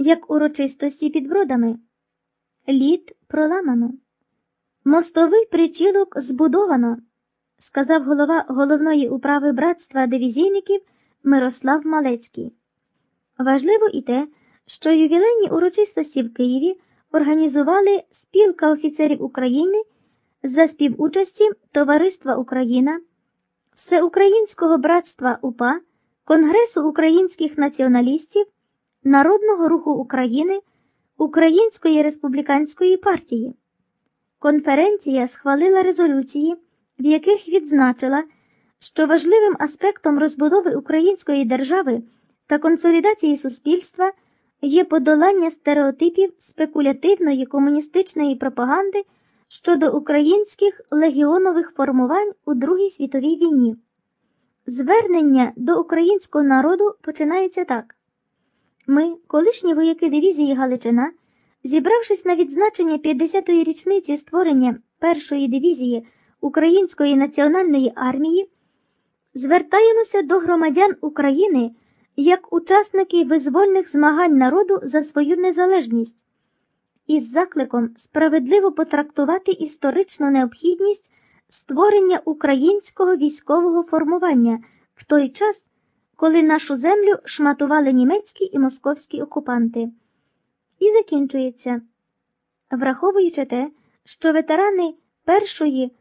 як урочистості під бродами. Лід проламано. Мостовий причілок збудовано, сказав голова головної управи братства дивізійників Мирослав Малецький. Важливо і те, що ювілейні урочистості в Києві організували спілка офіцерів України за співучасті Товариства Україна, Всеукраїнського братства УПА, Конгресу українських націоналістів, Народного руху України, Української республіканської партії. Конференція схвалила резолюції, в яких відзначила, що важливим аспектом розбудови української держави та консолідації суспільства є подолання стереотипів спекулятивної комуністичної пропаганди щодо українських легіонових формувань у Другій світовій війні. Звернення до українського народу починається так: ми, колишні вояки дивізії Галичина, зібравшись на відзначення 50-ї річниці створення першої дивізії Української національної армії, звертаємося до громадян України як учасники визвольних змагань народу за свою незалежність із закликом справедливо потрактувати історичну необхідність створення українського військового формування в той час, коли нашу землю шматували німецькі і московські окупанти. І закінчується, враховуючи те, що ветерани першої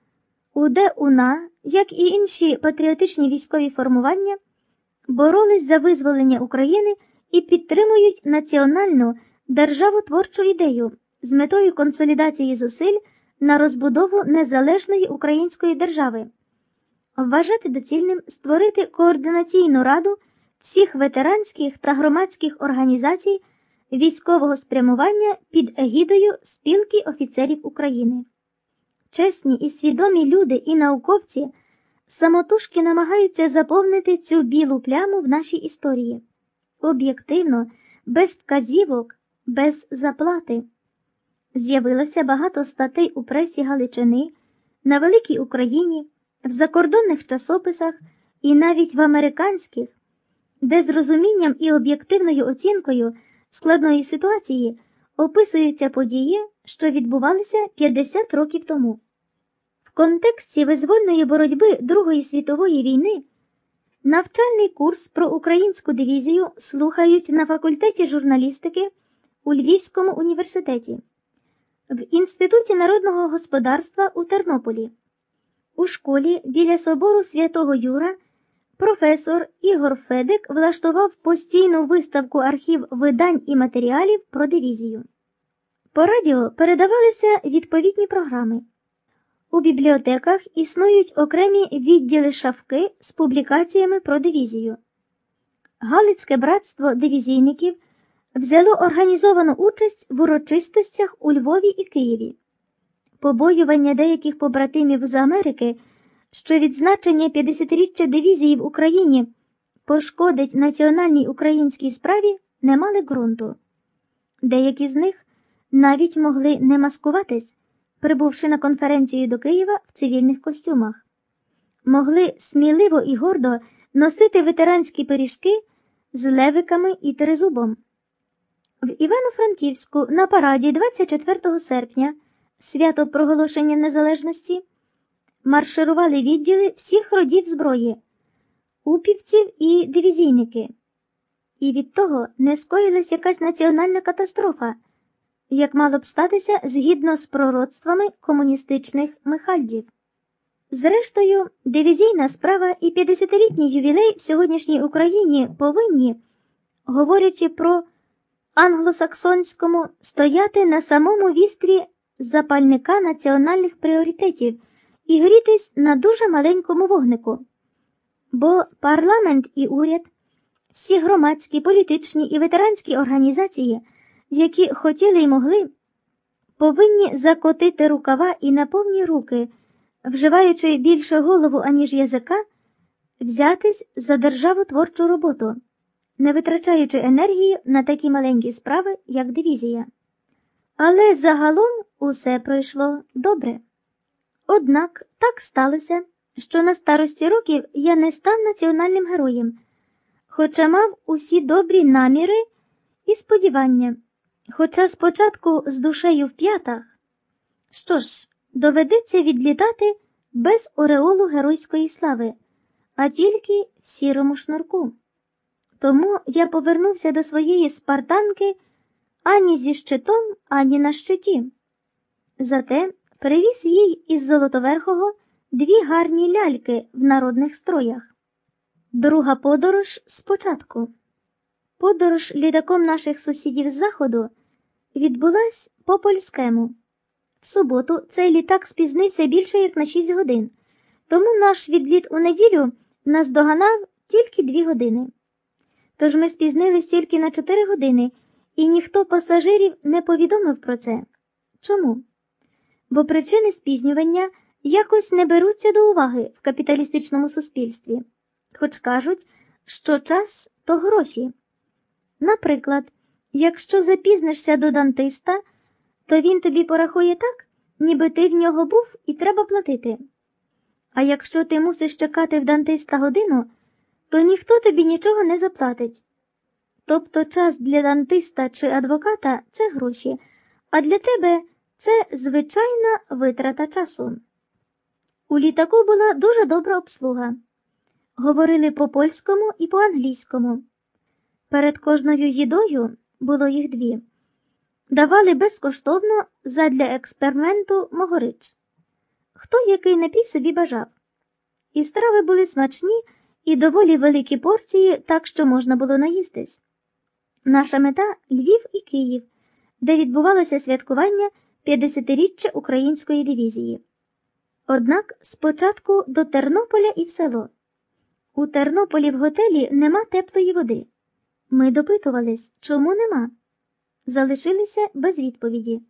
УДУНА, як і інші патріотичні військові формування, боролись за визволення України і підтримують національну державотворчу ідею з метою консолідації зусиль на розбудову незалежної української держави, вважати доцільним створити координаційну раду всіх ветеранських та громадських організацій військового спрямування під егідою спілки офіцерів України. Чесні і свідомі люди і науковці самотужки намагаються заповнити цю білу пляму в нашій історії об'єктивно, без вказівок, без заплати. З'явилося багато статей у пресі Галичини, на Великій Україні, в закордонних часописах і навіть в американських, де з розумінням і об'єктивною оцінкою складної ситуації описуються події, що відбувалися 50 років тому. В контексті визвольної боротьби Другої світової війни навчальний курс про українську дивізію слухають на факультеті журналістики у Львівському університеті, в Інституті народного господарства у Тернополі, у школі біля собору святого Юра. Професор Ігор Федик влаштував постійну виставку архів видань і матеріалів про дивізію. По радіо передавалися відповідні програми. У бібліотеках існують окремі відділи шавки з публікаціями про дивізію. Галицьке братство дивізійників взяло організовану участь в урочистостях у Львові і Києві. Побоювання деяких побратимів з Америки що відзначення 50-річчя дивізії в Україні пошкодить національній українській справі, не мали ґрунту. Деякі з них навіть могли не маскуватись, прибувши на конференцію до Києва в цивільних костюмах, могли сміливо і гордо носити ветеранські пиріжки з левиками і тризубом. В Івано-Франківську на параді 24 серпня, свято проголошення незалежності марширували відділи всіх родів зброї, упівців і дивізійники, і від того не скоїлась якась національна катастрофа, як мало б статися згідно з пророцтвами комуністичних михальдів. Зрештою, дивізійна справа і 50-літній ювілей в сьогоднішній Україні повинні, говорячи про англосаксонському, стояти на самому вістрі запальника національних пріоритетів і грітись на дуже маленькому вогнику. Бо парламент і уряд, всі громадські, політичні і ветеранські організації, які хотіли й могли, повинні закотити рукава і на повні руки, вживаючи більше голову, аніж язика, взятись за державотворчу роботу, не витрачаючи енергії на такі маленькі справи, як дивізія. Але загалом усе пройшло добре. Однак так сталося, що на старості років я не став національним героєм, хоча мав усі добрі наміри і сподівання, хоча спочатку з душею в п'ятах. Що ж, доведеться відлітати без ореолу геройської слави, а тільки в сірому шнурку. Тому я повернувся до своєї спартанки ані зі щитом, ані на щиті. Зате привіз їй із Золотоверхого дві гарні ляльки в народних строях. Друга подорож спочатку. Подорож літаком наших сусідів з заходу відбулась по польському. В суботу цей літак спізнився більше як на 6 годин, тому наш відліт у неділю нас доганав тільки 2 години. Тож ми спізнились тільки на 4 години, і ніхто пасажирів не повідомив про це. Чому? Бо причини спізнювання якось не беруться до уваги в капіталістичному суспільстві, хоч кажуть, що час то гроші. Наприклад, якщо запізнишся до дантиста, то він тобі порахує так, ніби ти в нього був і треба платити. А якщо ти мусиш чекати в дантиста годину, то ніхто тобі нічого не заплатить. Тобто час для дантиста чи адвоката це гроші, а для тебе це звичайна витрата часу. У літаку була дуже добра обслуга. Говорили по польському і по англійському. Перед кожною їдою було їх дві. Давали безкоштовно задля експерименту могорич. Хто який напій собі бажав. І страви були смачні і доволі великі порції, так що можна було наїстись. Наша мета Львів і Київ, де відбувалося святкування 50-річчя української дивізії. Однак спочатку до Тернополя і в село. У Тернополі в готелі нема теплої води. Ми допитувались, чому нема. Залишилися без відповіді.